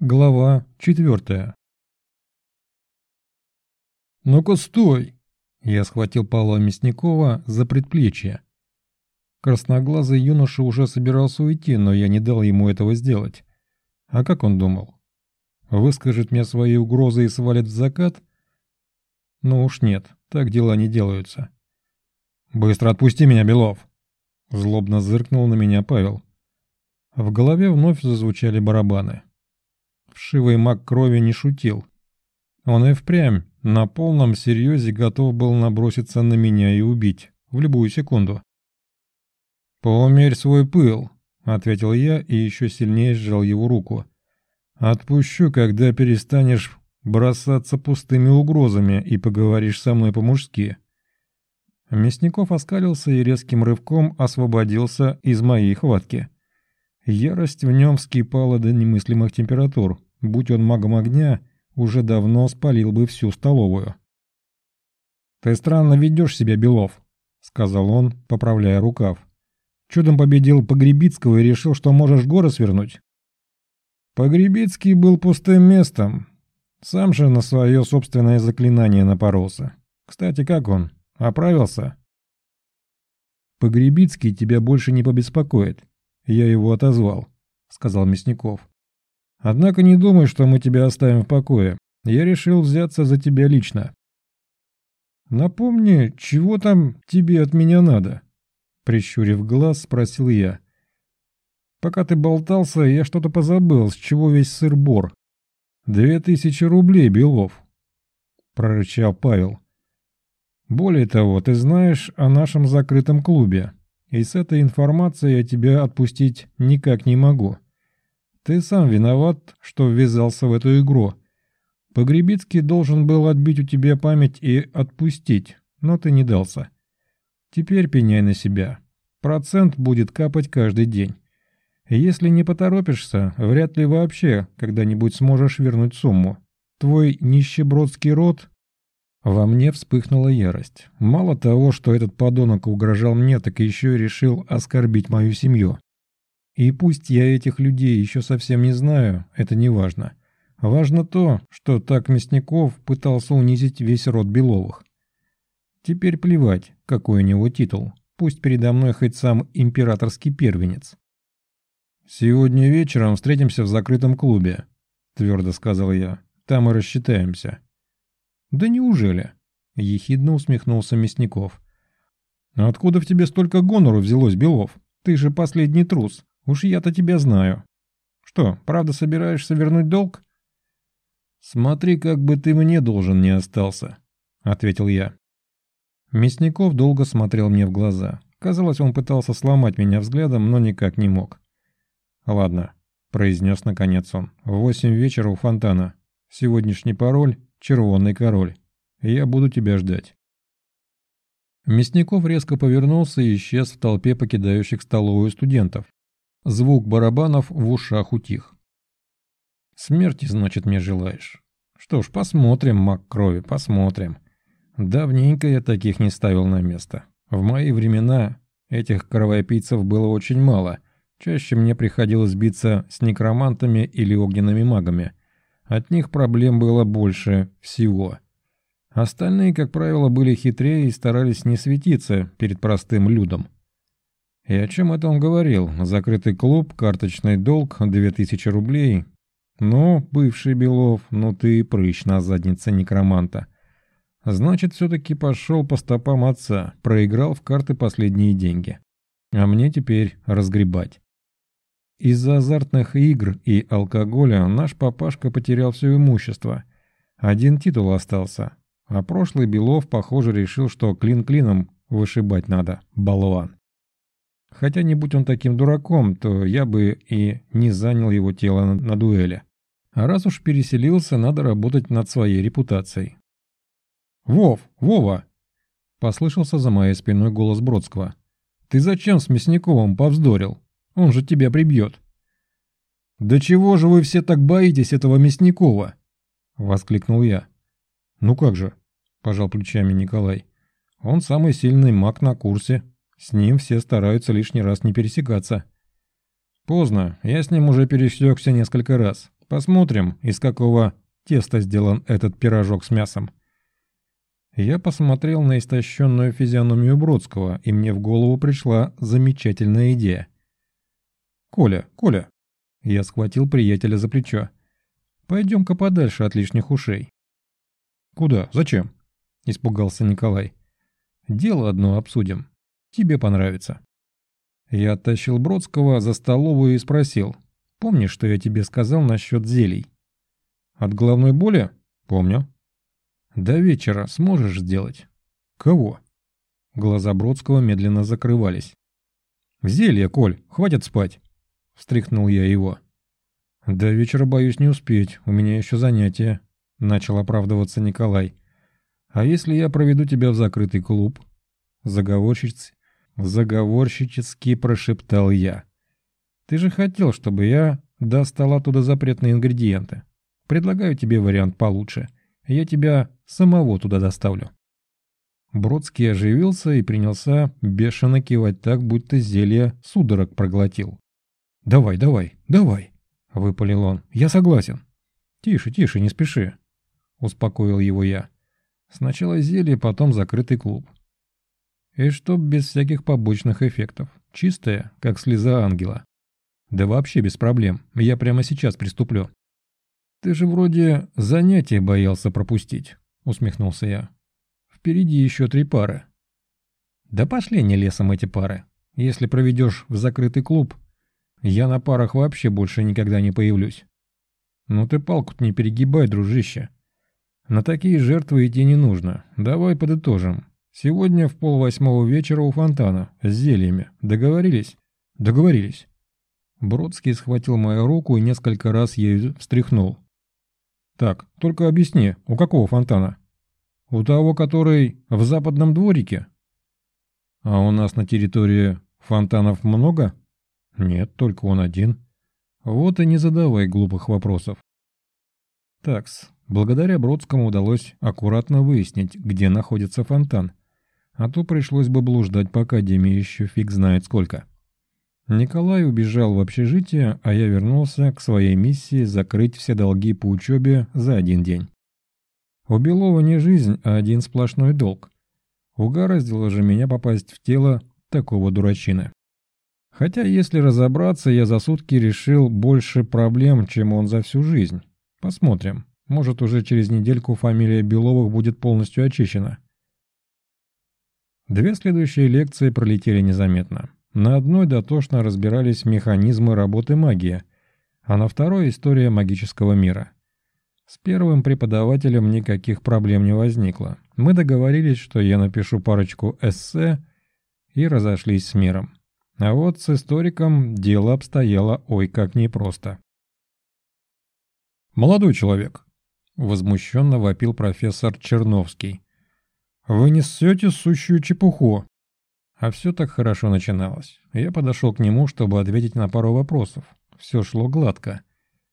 Глава четвертая. «Ну-ка, стой!» Я схватил Павла Мясникова за предплечье. Красноглазый юноша уже собирался уйти, но я не дал ему этого сделать. А как он думал? Выскажет мне свои угрозы и свалит в закат? Ну уж нет, так дела не делаются. «Быстро отпусти меня, Белов!» Злобно зыркнул на меня Павел. В голове вновь зазвучали барабаны. Вшивый маг крови не шутил. Он и впрямь на полном серьезе готов был наброситься на меня и убить в любую секунду. «Поумерь свой пыл», — ответил я и еще сильнее сжал его руку. «Отпущу, когда перестанешь бросаться пустыми угрозами и поговоришь со мной по-мужски». Мясников оскалился и резким рывком освободился из моей хватки. Ярость в нем вскипала до немыслимых температур. Будь он магом огня, уже давно спалил бы всю столовую. «Ты странно ведешь себя, Белов», — сказал он, поправляя рукав. «Чудом победил Погребицкого и решил, что можешь горы свернуть?» Погребицкий был пустым местом. Сам же на свое собственное заклинание напоролся. Кстати, как он? Оправился? Погребицкий тебя больше не побеспокоит. Я его отозвал, сказал Мясников. Однако не думай, что мы тебя оставим в покое. Я решил взяться за тебя лично. Напомни, чего там тебе от меня надо? Прищурив глаз, спросил я. Пока ты болтался, я что-то позабыл, с чего весь сыр-бор. Две тысячи рублей, Белов, прорычал Павел. Более того, ты знаешь о нашем закрытом клубе, и с этой информацией я тебя отпустить никак не могу. Ты сам виноват, что ввязался в эту игру. Погребицкий должен был отбить у тебя память и отпустить, но ты не дался. Теперь пеняй на себя. Процент будет капать каждый день. Если не поторопишься, вряд ли вообще когда-нибудь сможешь вернуть сумму. Твой нищебродский род... Во мне вспыхнула ярость. Мало того, что этот подонок угрожал мне, так еще и решил оскорбить мою семью. И пусть я этих людей еще совсем не знаю, это не важно. Важно то, что так Мясников пытался унизить весь род Беловых. Теперь плевать, какой у него титул. Пусть передо мной хоть сам императорский первенец. «Сегодня вечером встретимся в закрытом клубе», — твердо сказал я. «Там и рассчитаемся». «Да неужели?» — ехидно усмехнулся Мясников. «Откуда в тебе столько гонору взялось, Белов? Ты же последний трус. Уж я-то тебя знаю. Что, правда собираешься вернуть долг? Смотри, как бы ты мне должен не остался, ответил я. Мясников долго смотрел мне в глаза. Казалось, он пытался сломать меня взглядом, но никак не мог. «Ладно», — произнес наконец он. «В восемь вечера у фонтана. Сегодняшний пароль — червонный король. Я буду тебя ждать». Мясников резко повернулся и исчез в толпе покидающих столовую студентов. Звук барабанов в ушах утих. «Смерти, значит, мне желаешь? Что ж, посмотрим, маг крови, посмотрим. Давненько я таких не ставил на место. В мои времена этих кровопийцев было очень мало. Чаще мне приходилось биться с некромантами или огненными магами. От них проблем было больше всего». Остальные, как правило, были хитрее и старались не светиться перед простым людом. И о чем это он говорил? Закрытый клуб, карточный долг, 2000 рублей. Ну, бывший Белов, ну ты прыщ на заднице некроманта. Значит, все-таки пошел по стопам отца, проиграл в карты последние деньги. А мне теперь разгребать. Из-за азартных игр и алкоголя наш папашка потерял все имущество. Один титул остался. А прошлый Белов, похоже, решил, что клин клином вышибать надо, болван. Хотя не будь он таким дураком, то я бы и не занял его тело на, на дуэли. А раз уж переселился, надо работать над своей репутацией. «Вов! Вова!» — послышался за моей спиной голос Бродского. «Ты зачем с Мясниковым повздорил? Он же тебя прибьет!» «Да чего же вы все так боитесь этого Мясникова?» — воскликнул я. «Ну как же?» — пожал плечами Николай. «Он самый сильный маг на курсе, с ним все стараются лишний раз не пересекаться. Поздно, я с ним уже пересекся несколько раз. Посмотрим, из какого теста сделан этот пирожок с мясом. Я посмотрел на истощенную физиономию Бродского, и мне в голову пришла замечательная идея. «Коля, Коля!» Я схватил приятеля за плечо. «Пойдем-ка подальше от лишних ушей». «Куда? Зачем?» – испугался Николай. «Дело одно обсудим. Тебе понравится». Я оттащил Бродского за столовую и спросил. «Помнишь, что я тебе сказал насчет зелий?» «От головной боли?» «Помню». «До вечера сможешь сделать?» «Кого?» Глаза Бродского медленно закрывались. «Зелье, Коль, хватит спать!» Встряхнул я его. «До вечера боюсь не успеть, у меня еще занятия», — начал оправдываться Николай. «А если я проведу тебя в закрытый клуб?» Заговорщиц... Заговорщически прошептал я. «Ты же хотел, чтобы я достал оттуда запретные ингредиенты. Предлагаю тебе вариант получше. Я тебя самого туда доставлю». Бродский оживился и принялся бешено кивать так, будто зелье судорог проглотил. «Давай, давай, давай!» — выпалил он. «Я согласен». «Тише, тише, не спеши», — успокоил его я. «Сначала зелье, потом закрытый клуб». И чтоб без всяких побочных эффектов. Чистая, как слеза ангела. Да вообще без проблем. Я прямо сейчас приступлю. «Ты же вроде занятия боялся пропустить», — усмехнулся я. «Впереди еще три пары». «Да пошли не лесом эти пары. Если проведешь в закрытый клуб, я на парах вообще больше никогда не появлюсь». «Ну ты палку-то не перегибай, дружище. На такие жертвы идти не нужно. Давай подытожим. Сегодня в полвосьмого вечера у фонтана, с зельями. Договорились?» «Договорились». Бродский схватил мою руку и несколько раз ею встряхнул. «Так, только объясни, у какого фонтана?» «У того, который в западном дворике?» «А у нас на территории фонтанов много?» «Нет, только он один». «Вот и не задавай глупых вопросов». Такс, благодаря Бродскому удалось аккуратно выяснить, где находится фонтан, а то пришлось бы блуждать по Академии еще фиг знает сколько. Николай убежал в общежитие, а я вернулся к своей миссии закрыть все долги по учебе за один день. У Белова не жизнь, а один сплошной долг. Угораздило же меня попасть в тело такого дурачины. Хотя, если разобраться, я за сутки решил больше проблем, чем он за всю жизнь. Посмотрим. Может, уже через недельку фамилия Беловых будет полностью очищена. Две следующие лекции пролетели незаметно. На одной дотошно разбирались механизмы работы магии, а на второй – история магического мира. С первым преподавателем никаких проблем не возникло. Мы договорились, что я напишу парочку эссе и разошлись с миром. А вот с историком дело обстояло ой как непросто. «Молодой человек», — возмущенно вопил профессор Черновский, — «вы несете сущую чепуху. А все так хорошо начиналось. Я подошел к нему, чтобы ответить на пару вопросов. Все шло гладко.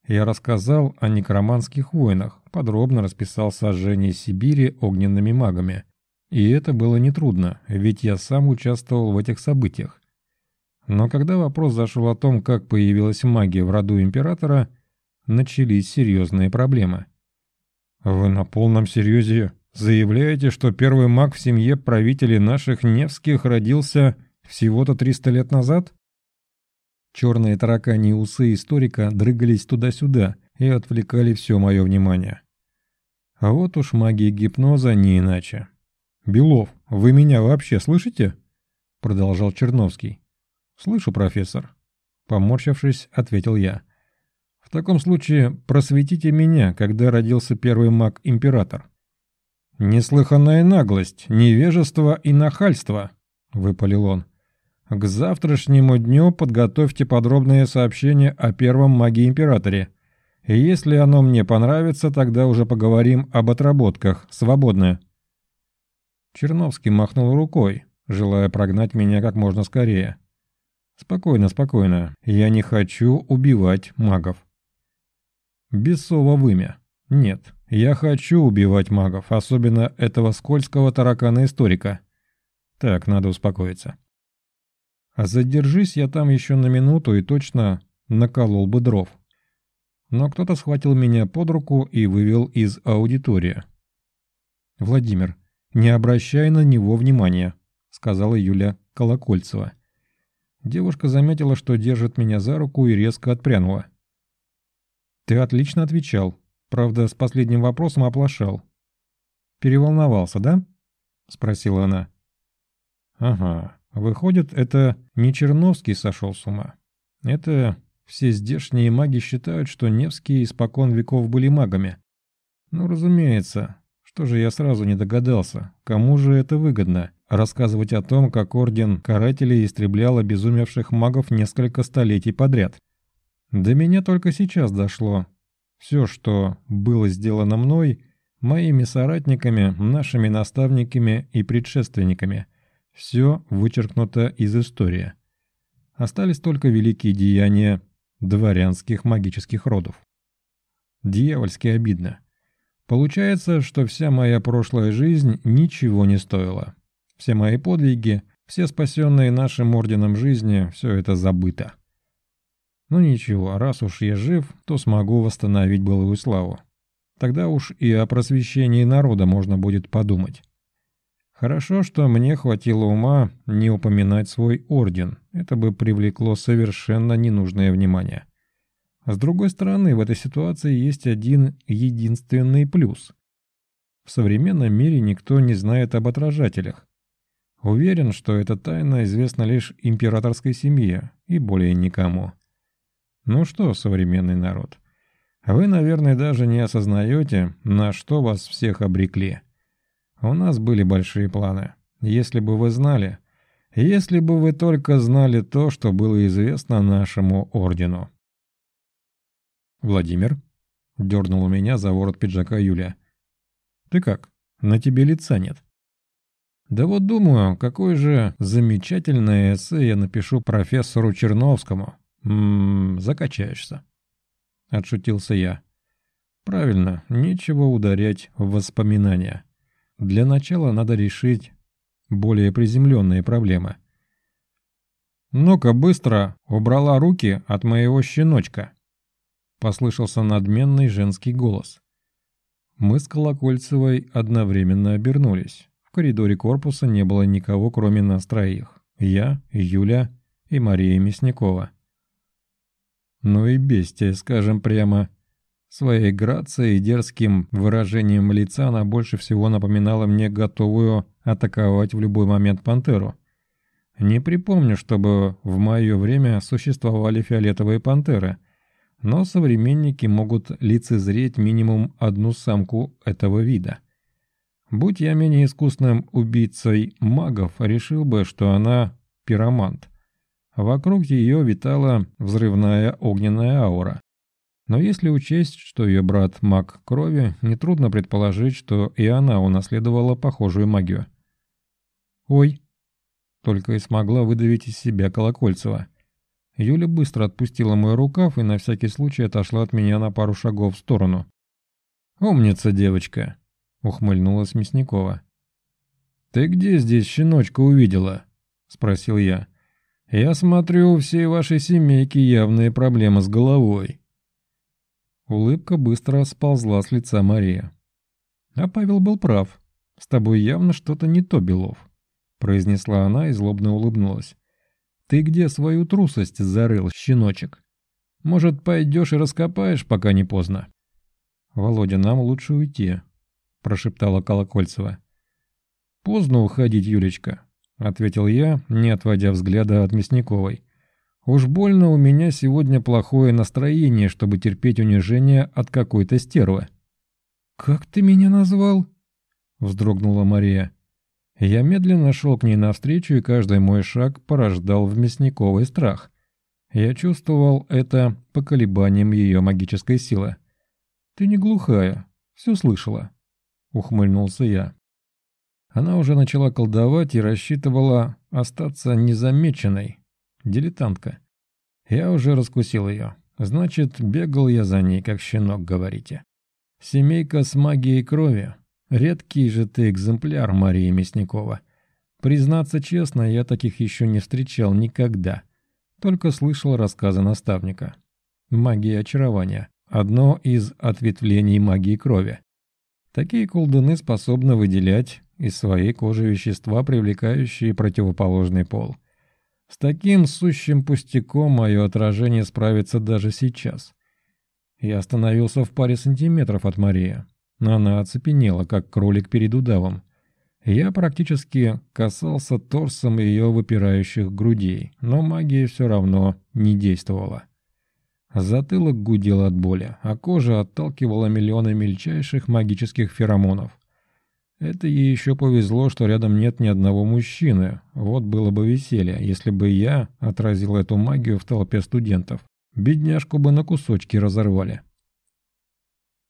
Я рассказал о некроманских войнах, подробно расписал сожжение Сибири огненными магами. И это было нетрудно, ведь я сам участвовал в этих событиях. Но когда вопрос зашел о том, как появилась магия в роду императора, начались серьезные проблемы. «Вы на полном серьезе Заявляете, что первый маг в семье правителей наших Невских родился всего-то 300 лет назад? Черные таракани усы историка дрыгались туда-сюда и отвлекали все мое внимание. А вот уж магия гипноза не иначе. «Белов, вы меня вообще слышите?» Продолжал Черновский. «Слышу, профессор». Поморщившись, ответил я. «В таком случае просветите меня, когда родился первый маг-император». «Неслыханная наглость, невежество и нахальство», — выпалил он. «К завтрашнему дню подготовьте подробное сообщение о первом маге-императоре. И если оно мне понравится, тогда уже поговорим об отработках. Свободно». Черновский махнул рукой, желая прогнать меня как можно скорее. «Спокойно, спокойно. Я не хочу убивать магов». Бесово вымя. Нет, я хочу убивать магов, особенно этого скользкого таракана-историка. Так, надо успокоиться. А задержись я там еще на минуту и точно наколол бы дров. но кто-то схватил меня под руку и вывел из аудитории. «Владимир, не обращай на него внимания», — сказала Юля Колокольцева. Девушка заметила, что держит меня за руку и резко отпрянула. «Ты отлично отвечал. Правда, с последним вопросом оплошал. Переволновался, да?» — спросила она. «Ага. Выходит, это не Черновский сошел с ума. Это все здешние маги считают, что Невские испокон веков были магами. Ну, разумеется. Что же я сразу не догадался? Кому же это выгодно? Рассказывать о том, как Орден Карателей истреблял обезумевших магов несколько столетий подряд. До меня только сейчас дошло. Все, что было сделано мной, моими соратниками, нашими наставниками и предшественниками, все вычеркнуто из истории. Остались только великие деяния дворянских магических родов. Дьявольски обидно. Получается, что вся моя прошлая жизнь ничего не стоила. Все мои подвиги, все спасенные нашим орденом жизни, все это забыто. Ну ничего, раз уж я жив, то смогу восстановить былую славу. Тогда уж и о просвещении народа можно будет подумать. Хорошо, что мне хватило ума не упоминать свой орден, это бы привлекло совершенно ненужное внимание. С другой стороны, в этой ситуации есть один единственный плюс. В современном мире никто не знает об отражателях. Уверен, что эта тайна известна лишь императорской семье и более никому. Ну что, современный народ, вы, наверное, даже не осознаете, на что вас всех обрекли. У нас были большие планы. Если бы вы знали, если бы вы только знали то, что было известно нашему ордену. «Владимир?» — дернул меня за ворот пиджака Юлия. «Ты как? На тебе лица нет». «Да вот думаю, какое же замечательное эссе я напишу профессору Черновскому. Ммм, закачаешься». Отшутился я. «Правильно, нечего ударять в воспоминания». Для начала надо решить более приземленные проблемы. «Ну-ка, быстро убрала руки от моего щеночка!» Послышался надменный женский голос. Мы с Колокольцевой одновременно обернулись. В коридоре корпуса не было никого, кроме нас троих. Я, Юля и Мария Мясникова. Ну и бестия, скажем прямо. Своей грацией и дерзким выражением лица она больше всего напоминала мне готовую атаковать в любой момент пантеру. Не припомню, чтобы в мое время существовали фиолетовые пантеры, но современники могут лицезреть минимум одну самку этого вида. Будь я менее искусным убийцей магов, решил бы, что она пиромант. Вокруг ее витала взрывная огненная аура. Но если учесть, что ее брат маг крови, нетрудно предположить, что и она унаследовала похожую магию. «Ой!» — только и смогла выдавить из себя Колокольцева. Юля быстро отпустила мой рукав и на всякий случай отошла от меня на пару шагов в сторону. «Умница, девочка!» — ухмыльнулась Мясникова. «Ты где здесь щеночка увидела?» — спросил я. «Я смотрю, у всей вашей семейки явные проблемы с головой». Улыбка быстро сползла с лица Мария. «А Павел был прав. С тобой явно что-то не то, Белов», — произнесла она и злобно улыбнулась. «Ты где свою трусость зарыл, щеночек? Может, пойдешь и раскопаешь, пока не поздно?» «Володя, нам лучше уйти», — прошептала Колокольцева. «Поздно уходить, Юлечка», — ответил я, не отводя взгляда от Мясниковой. Уж больно у меня сегодня плохое настроение, чтобы терпеть унижение от какой-то стервы. «Как ты меня назвал?» — вздрогнула Мария. Я медленно шел к ней навстречу, и каждый мой шаг порождал в Мясниковой страх. Я чувствовал это по колебаниям ее магической силы. «Ты не глухая, все слышала», — ухмыльнулся я. Она уже начала колдовать и рассчитывала остаться незамеченной, Дилетантка. Я уже раскусил ее. Значит, бегал я за ней, как щенок, говорите. Семейка с магией крови. Редкий же ты экземпляр, Мария Мясникова. Признаться честно, я таких еще не встречал никогда. Только слышал рассказы наставника. Магия очарования. одно из ответвлений магии крови. Такие колдуны способны выделять из своей кожи вещества, привлекающие противоположный пол. С таким сущим пустяком мое отражение справится даже сейчас. Я остановился в паре сантиметров от Марии. Она оцепенела, как кролик перед удавом. Я практически касался торсом ее выпирающих грудей, но магия все равно не действовала. Затылок гудел от боли, а кожа отталкивала миллионы мельчайших магических феромонов. Это ей еще повезло, что рядом нет ни одного мужчины. Вот было бы веселье, если бы я отразил эту магию в толпе студентов. Бедняжку бы на кусочки разорвали.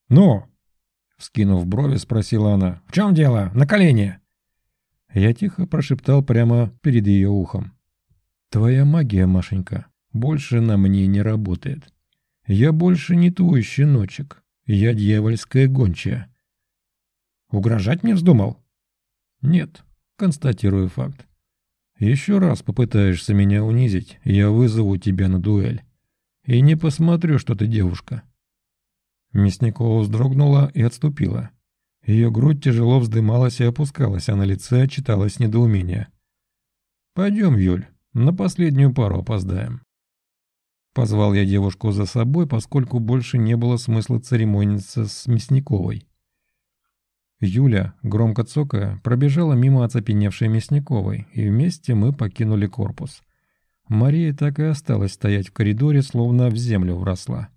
«Ну?» — вскинув брови, спросила она. «В чем дело? На колени!» Я тихо прошептал прямо перед ее ухом. «Твоя магия, Машенька, больше на мне не работает. Я больше не твой щеночек. Я дьявольская гончая». «Угрожать мне вздумал?» «Нет, констатирую факт. Еще раз попытаешься меня унизить, я вызову тебя на дуэль. И не посмотрю, что ты девушка». Мясникова вздрогнула и отступила. Ее грудь тяжело вздымалась и опускалась, а на лице читалось недоумение. «Пойдем, Юль, на последнюю пару опоздаем». Позвал я девушку за собой, поскольку больше не было смысла церемониться с Мясниковой. Юля, громко цокая, пробежала мимо оцепеневшей Мясниковой, и вместе мы покинули корпус. Мария так и осталась стоять в коридоре, словно в землю вросла.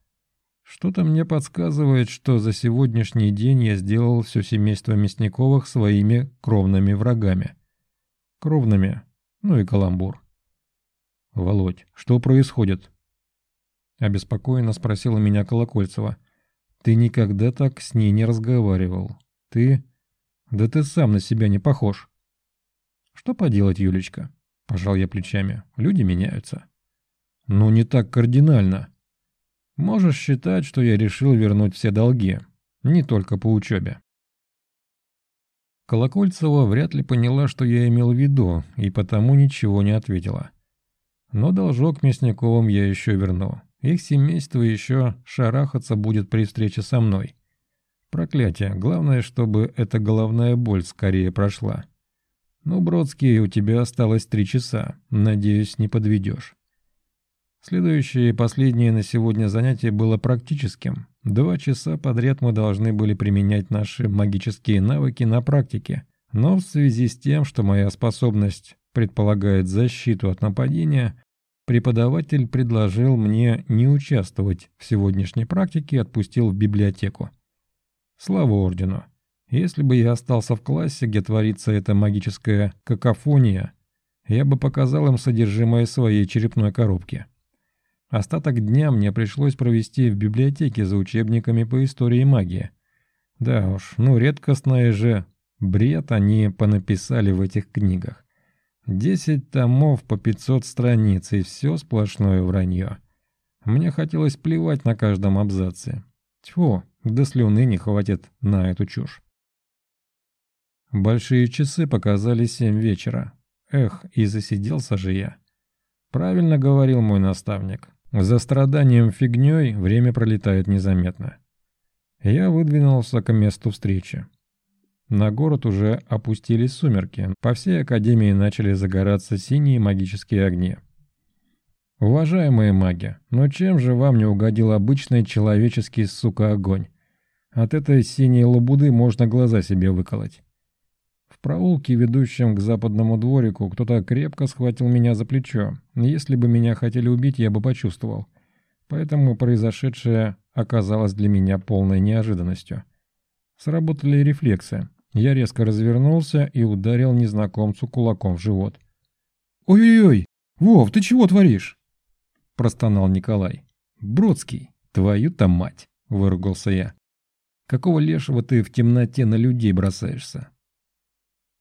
Что-то мне подсказывает, что за сегодняшний день я сделал все семейство Мясниковых своими кровными врагами. Кровными, ну и каламбур. «Володь, что происходит?» Обеспокоенно спросила меня Колокольцева. «Ты никогда так с ней не разговаривал. Ты... Да ты сам на себя не похож». «Что поделать, Юлечка?» Пожал я плечами. «Люди меняются». «Ну, не так кардинально», Можешь считать, что я решил вернуть все долги, не только по учебе. Колокольцева вряд ли поняла, что я имел в виду, и потому ничего не ответила. Но должок Мясниковым я еще верну. Их семейство еще шарахаться будет при встрече со мной. Проклятие, главное, чтобы эта головная боль скорее прошла. Ну, Бродский, у тебя осталось три часа. Надеюсь, не подведешь. Следующее и последнее на сегодня занятие было практическим. Два часа подряд мы должны были применять наши магические навыки на практике. Но в связи с тем, что моя способность предполагает защиту от нападения, преподаватель предложил мне не участвовать в сегодняшней практике и отпустил в библиотеку. Слава ордену! Если бы я остался в классе, где творится эта магическая какофония, я бы показал им содержимое своей черепной коробки. Остаток дня мне пришлось провести в библиотеке за учебниками по истории магии. Да уж, ну редкостное же бред они понаписали в этих книгах. Десять томов по пятьсот страниц и все сплошное вранье. Мне хотелось плевать на каждом абзаце. Тьфу, до слюны не хватит на эту чушь. Большие часы показали семь вечера. Эх, и засиделся же я. Правильно говорил мой наставник. За страданием фигней время пролетает незаметно. Я выдвинулся к месту встречи. На город уже опустились сумерки, по всей академии начали загораться синие магические огни. Уважаемые маги, но чем же вам не угодил обычный человеческий, сука, огонь? От этой синей лабуды можно глаза себе выколоть. В проулке, ведущем к западному дворику, кто-то крепко схватил меня за плечо. Если бы меня хотели убить, я бы почувствовал. Поэтому произошедшее оказалось для меня полной неожиданностью. Сработали рефлексы. Я резко развернулся и ударил незнакомцу кулаком в живот. «Ой-ой-ой! Вов, ты чего творишь?» Простонал Николай. «Бродский, твою-то мать!» — выругался я. «Какого лешего ты в темноте на людей бросаешься?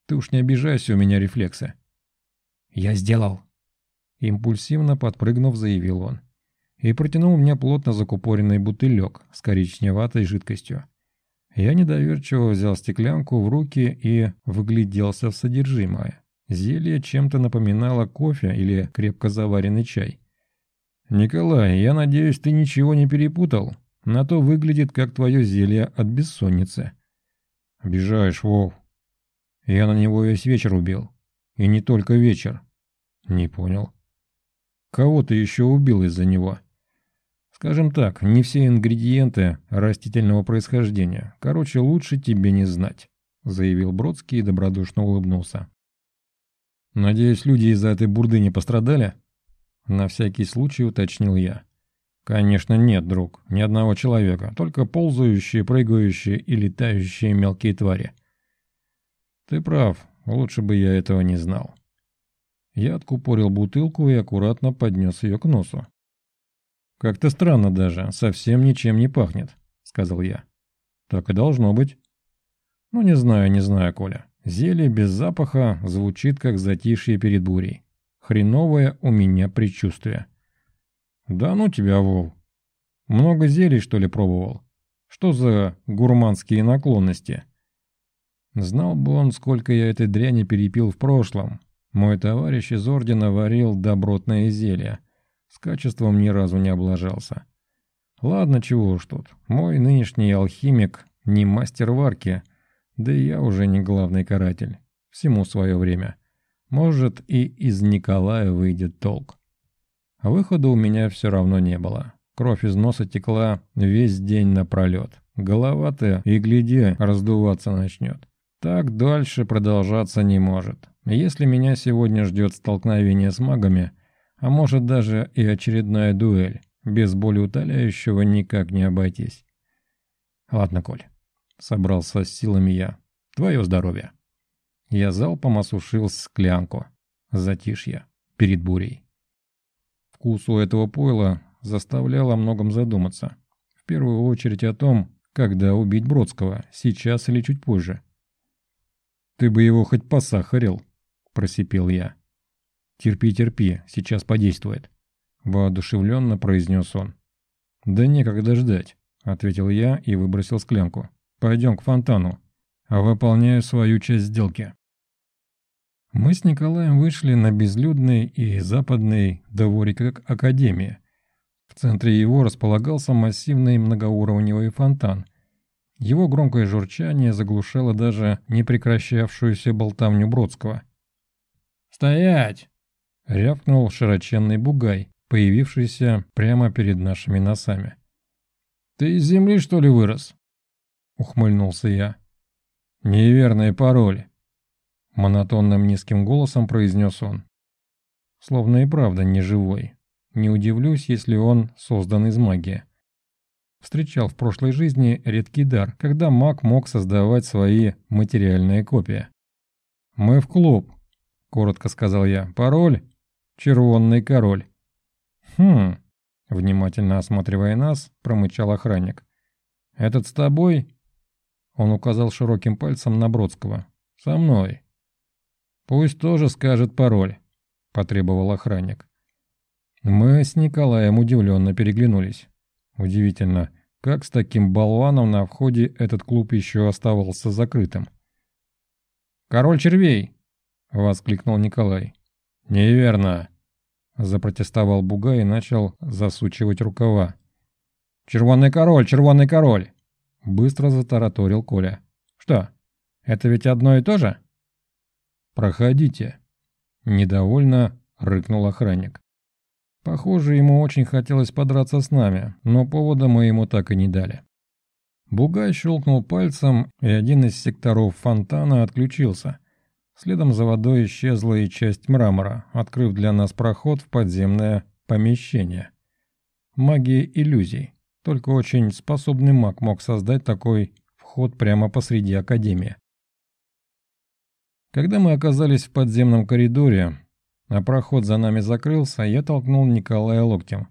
Ты уж не обижайся, у меня рефлексы». «Я сделал». Импульсивно подпрыгнув, заявил он. И протянул мне плотно закупоренный бутылек с коричневатой жидкостью. Я недоверчиво взял стеклянку в руки и выгляделся в содержимое. Зелье чем-то напоминало кофе или крепко заваренный чай. «Николай, я надеюсь, ты ничего не перепутал? На то выглядит, как твое зелье от бессонницы. Обижаешь, Вов. Я на него весь вечер убил. И не только вечер. Не понял. Кого ты еще убил из-за него? Скажем так, не все ингредиенты растительного происхождения. Короче, лучше тебе не знать, заявил Бродский и добродушно улыбнулся. Надеюсь, люди из-за этой бурды не пострадали? На всякий случай уточнил я. Конечно, нет, друг, ни одного человека, только ползающие, прыгающие и летающие мелкие твари. Ты прав, лучше бы я этого не знал. Я откупорил бутылку и аккуратно поднес ее к носу. «Как-то странно даже, совсем ничем не пахнет», — сказал я. «Так и должно быть». «Ну, не знаю, не знаю, Коля. Зелье без запаха звучит, как затишье перед бурей. Хреновое у меня предчувствие». «Да ну тебя, Вов. Много зелий, что ли, пробовал? Что за гурманские наклонности?» Знал бы он, сколько я этой дряни перепил в прошлом. Мой товарищ из ордена варил добротное зелье. С качеством ни разу не облажался. Ладно, чего уж тут. Мой нынешний алхимик не мастер варки, да и я уже не главный каратель. Всему свое время. Может, и из Николая выйдет толк. Выхода у меня все равно не было. Кровь из носа текла весь день напролет. Голова-то и гляди раздуваться начнет. Так дальше продолжаться не может. Если меня сегодня ждет столкновение с магами, а может даже и очередная дуэль, без боли утоляющего никак не обойтись. Ладно, Коль, собрался с силами я. Твое здоровье. Я залпом осушил склянку. Затишье. Перед бурей. Вкус у этого пойла заставлял о многом задуматься. В первую очередь о том, когда убить Бродского, сейчас или чуть позже. «Ты бы его хоть посахарил», — просипел я. «Терпи, терпи, сейчас подействует», — воодушевленно произнес он. «Да некогда ждать», — ответил я и выбросил склянку. «Пойдем к фонтану. Выполняю свою часть сделки». Мы с Николаем вышли на безлюдный и западный дворик Академии. В центре его располагался массивный многоуровневый фонтан — его громкое журчание заглушало даже непрекращавшуюся болтовню Бродского. «Стоять!» — рявкнул широченный бугай, появившийся прямо перед нашими носами. «Ты из земли, что ли, вырос?» — ухмыльнулся я. «Неверный пароль», — монотонным низким голосом произнес он. Словно и правда не живой. Не удивлюсь, если он создан из магии встречал в прошлой жизни редкий дар, когда маг мог создавать свои материальные копии. «Мы в клуб», — коротко сказал я. «Пароль? Червонный король». «Хм», — внимательно осматривая нас, промычал охранник. «Этот с тобой?» Он указал широким пальцем на Бродского. «Со мной». «Пусть тоже скажет пароль», — потребовал охранник. Мы с Николаем удивленно переглянулись. Удивительно, как с таким болваном на входе этот клуб еще оставался закрытым. «Король червей!» — воскликнул Николай. «Неверно!» — запротестовал Буга и начал засучивать рукава. «Червонный король! Червонный король!» — быстро затараторил Коля. «Что, это ведь одно и то же?» «Проходите!» — недовольно рыкнул охранник. Похоже, ему очень хотелось подраться с нами, но повода мы ему так и не дали. Бугай щелкнул пальцем, и один из секторов фонтана отключился. Следом за водой исчезла и часть мрамора, открыв для нас проход в подземное помещение. Магия иллюзий. Только очень способный маг мог создать такой вход прямо посреди Академии. Когда мы оказались в подземном коридоре, а проход за нами закрылся, я толкнул Николая локтем.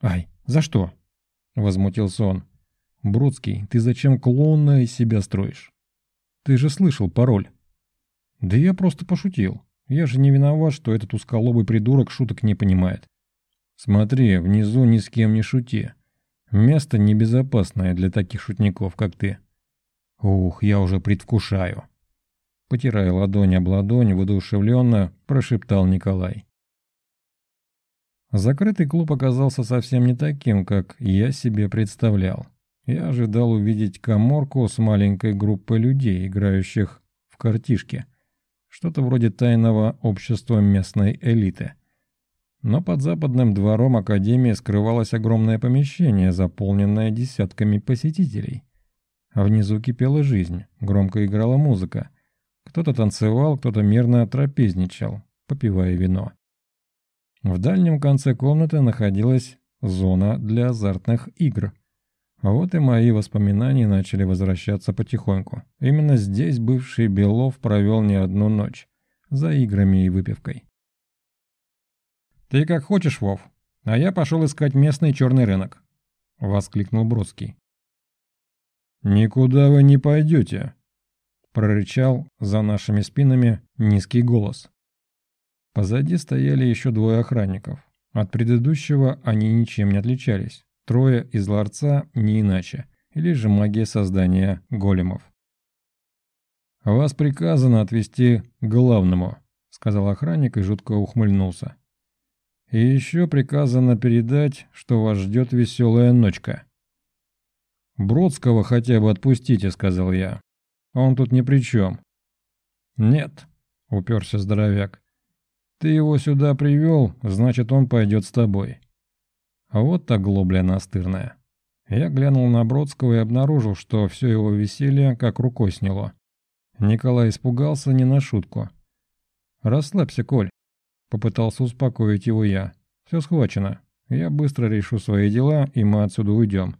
«Ай, за что?» — возмутился он. «Бродский, ты зачем клоуна из себя строишь? Ты же слышал пароль». «Да я просто пошутил. Я же не виноват, что этот узколобый придурок шуток не понимает. Смотри, внизу ни с кем не шути. Место небезопасное для таких шутников, как ты. Ух, я уже предвкушаю» потирая ладонь об ладонь, воодушевленно прошептал Николай. Закрытый клуб оказался совсем не таким, как я себе представлял. Я ожидал увидеть коморку с маленькой группой людей, играющих в картишки. Что-то вроде тайного общества местной элиты. Но под западным двором Академии скрывалось огромное помещение, заполненное десятками посетителей. А внизу кипела жизнь, громко играла музыка. Кто-то танцевал, кто-то мирно трапезничал, попивая вино. В дальнем конце комнаты находилась зона для азартных игр. Вот и мои воспоминания начали возвращаться потихоньку. Именно здесь бывший Белов провел не одну ночь. За играми и выпивкой. «Ты как хочешь, Вов, а я пошел искать местный черный рынок», — воскликнул Бродский. «Никуда вы не пойдете», — прорычал за нашими спинами низкий голос. Позади стояли еще двое охранников. От предыдущего они ничем не отличались. Трое из ларца не иначе. Или же магия создания големов. «Вас приказано отвезти к главному», — сказал охранник и жутко ухмыльнулся. «И еще приказано передать, что вас ждет веселая ночка». «Бродского хотя бы отпустите», — сказал я. «Он тут ни при чем». «Нет», — уперся здоровяк. Ты его сюда привел, значит, он пойдет с тобой. А вот та глобля настырная. Я глянул на Бродского и обнаружил, что все его веселье как рукой сняло. Николай испугался не на шутку. «Расслабься, Коль», — попытался успокоить его я. «Все схвачено. Я быстро решу свои дела, и мы отсюда уйдем».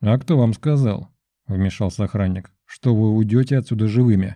«А кто вам сказал?» — вмешался охранник. «Что вы уйдете отсюда живыми?»